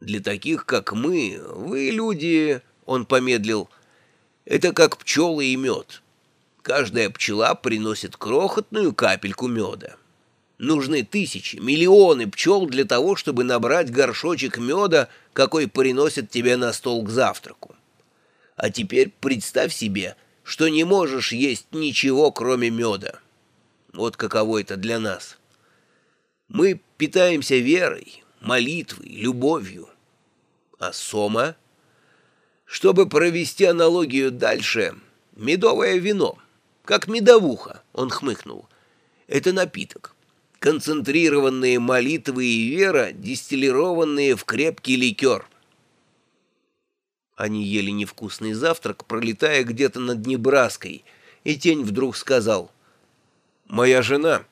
Для таких, как мы, вы, люди, — он помедлил, — это как пчелы и мед. Каждая пчела приносит крохотную капельку меда. Нужны тысячи, миллионы пчел для того, чтобы набрать горшочек меда, какой приносят тебе на стол к завтраку. А теперь представь себе, что не можешь есть ничего, кроме меда. Вот каково это для нас. Мы питаемся верой, молитвой, любовью. А сома? Чтобы провести аналогию дальше, медовое вино, как медовуха, он хмыкнул. Это напиток. Концентрированные молитвы и вера, дистиллированные в крепкий ликер. Они ели невкусный завтрак, пролетая где-то над Небраской, и тень вдруг сказал, «Моя жена,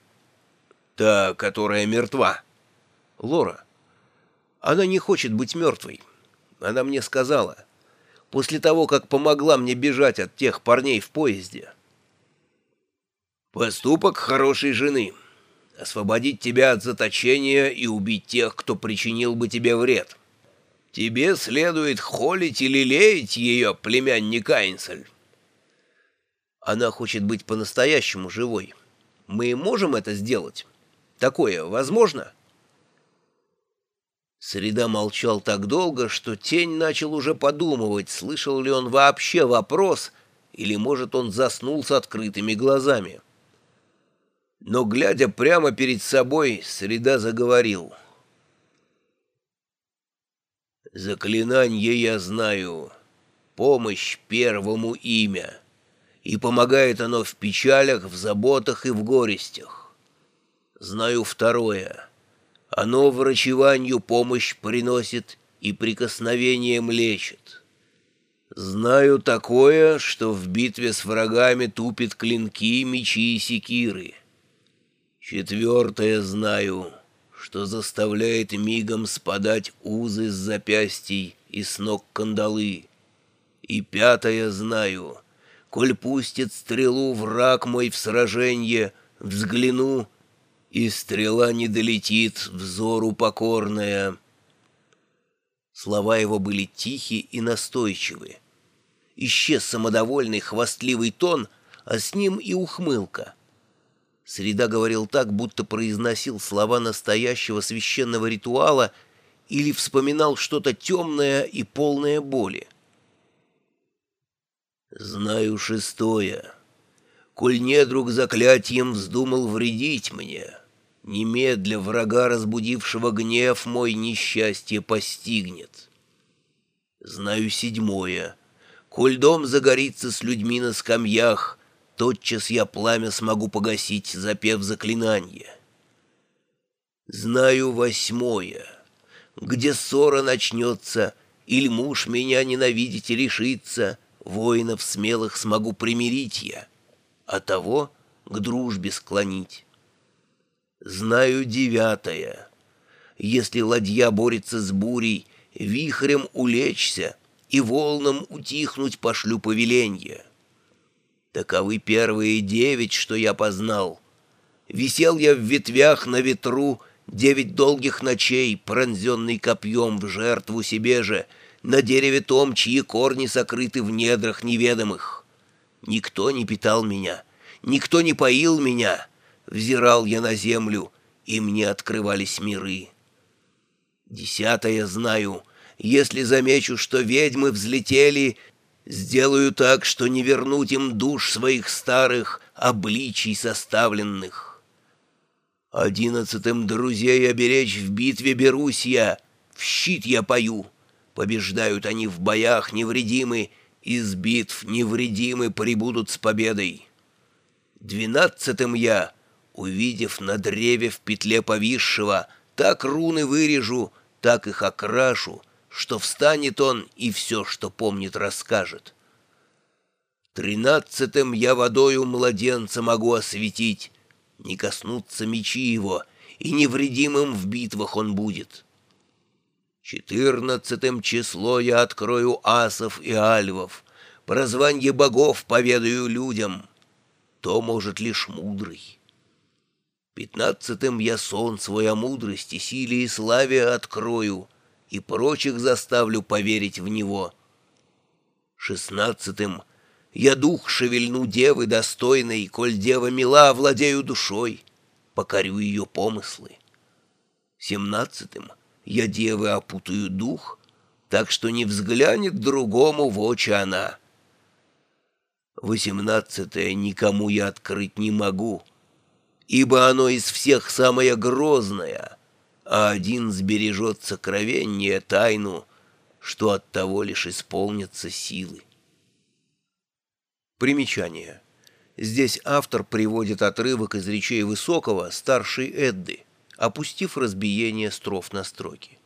та, которая мертва, Лора, она не хочет быть мертвой. Она мне сказала, после того, как помогла мне бежать от тех парней в поезде. Поступок хорошей жены. Освободить тебя от заточения и убить тех, кто причинил бы тебе вред. Тебе следует холить или лелеять ее, племянник Айнсель. Она хочет быть по-настоящему живой. Мы можем это сделать? Такое возможно?» Среда молчал так долго, что тень начал уже подумывать, слышал ли он вообще вопрос, или, может, он заснул с открытыми глазами. Но, глядя прямо перед собой, Среда заговорил. «Заклинание я знаю, помощь первому имя, и помогает оно в печалях, в заботах и в горестях. Знаю второе — оно врачеванию помощь приносит и прикосновением лечит. Знаю такое, что в битве с врагами тупит клинки, мечи и секиры. Четвертое знаю, что заставляет мигом спадать узы с запястий и с ног кандалы. И пятое знаю, коль пустит стрелу враг мой в сраженье, взгляну — и стрела не долетит, взору покорная. Слова его были тихие и настойчивые. Исчез самодовольный хвастливый тон, а с ним и ухмылка. Среда говорил так, будто произносил слова настоящего священного ритуала или вспоминал что-то темное и полное боли. «Знаю шестое. Коль недруг заклятием вздумал вредить мне, Немедля врага, разбудившего гнев, мой несчастье постигнет. Знаю седьмое. Коль дом загорится с людьми на скамьях, тотчас я пламя смогу погасить, запев заклинание. Знаю восьмое. Где ссора начнется, или муж меня ненавидеть решится, воинов смелых смогу примирить я, а того к дружбе склонить. Знаю девятое. Если ладья борется с бурей, вихрем улечься и волнам утихнуть пошлю повеленье. Таковы первые девять, что я познал. Висел я в ветвях на ветру девять долгих ночей, пронзенный копьем в жертву себе же, на дереве том, чьи корни сокрыты в недрах неведомых. Никто не питал меня, никто не поил меня, взирал я на землю, и мне открывались миры. Десятое знаю, если замечу, что ведьмы взлетели, сделаю так, что не вернуть им душ своих старых обличий составленных. Одиннадцатым друзей оберечь в битве берусь я, в щит я пою. Побеждают они в боях невредимы, из битв невредимы прибудут с победой. Двенадцатым я — Увидев на древе в петле повисшего, так руны вырежу, так их окрашу, что встанет он и все, что помнит, расскажет. Тринадцатым я водою младенца могу осветить, не коснуться мечи его, и невредимым в битвах он будет. Четырнадцатым число я открою асов и альвов, прозванье богов поведаю людям, то может лишь мудрый. Пятнадцатым я сон свой о мудрости, силе и славе открою, и прочих заставлю поверить в него. Шестнадцатым я дух шевельну девы достойной, коль дева мила, владею душой, покорю ее помыслы. Семнадцатым я девы опутаю дух, так что не взглянет другому в очи она. Восемнадцатое никому я открыть не могу, ибо оно из всех самое грозное, а один сбережет сокровеннее тайну, что от того лишь исполнятся силы. Примечание. Здесь автор приводит отрывок из речей Высокого, старшей Эдды, опустив разбиение строф на строки.